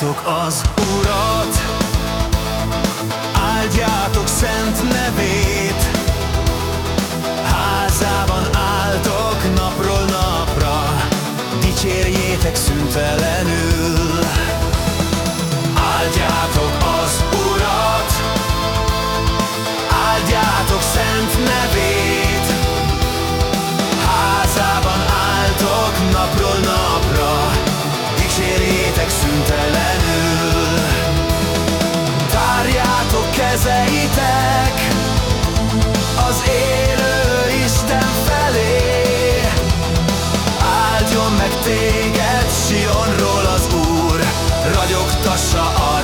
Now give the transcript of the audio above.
Áldjátok az Urat, áldjátok szent nevét, házában álltok napról napra, dicsérjétek szüntelenül. Kezeitek az élő Isten felé, áldjon meg téged Sionról az Úr, ragyogtassa remény.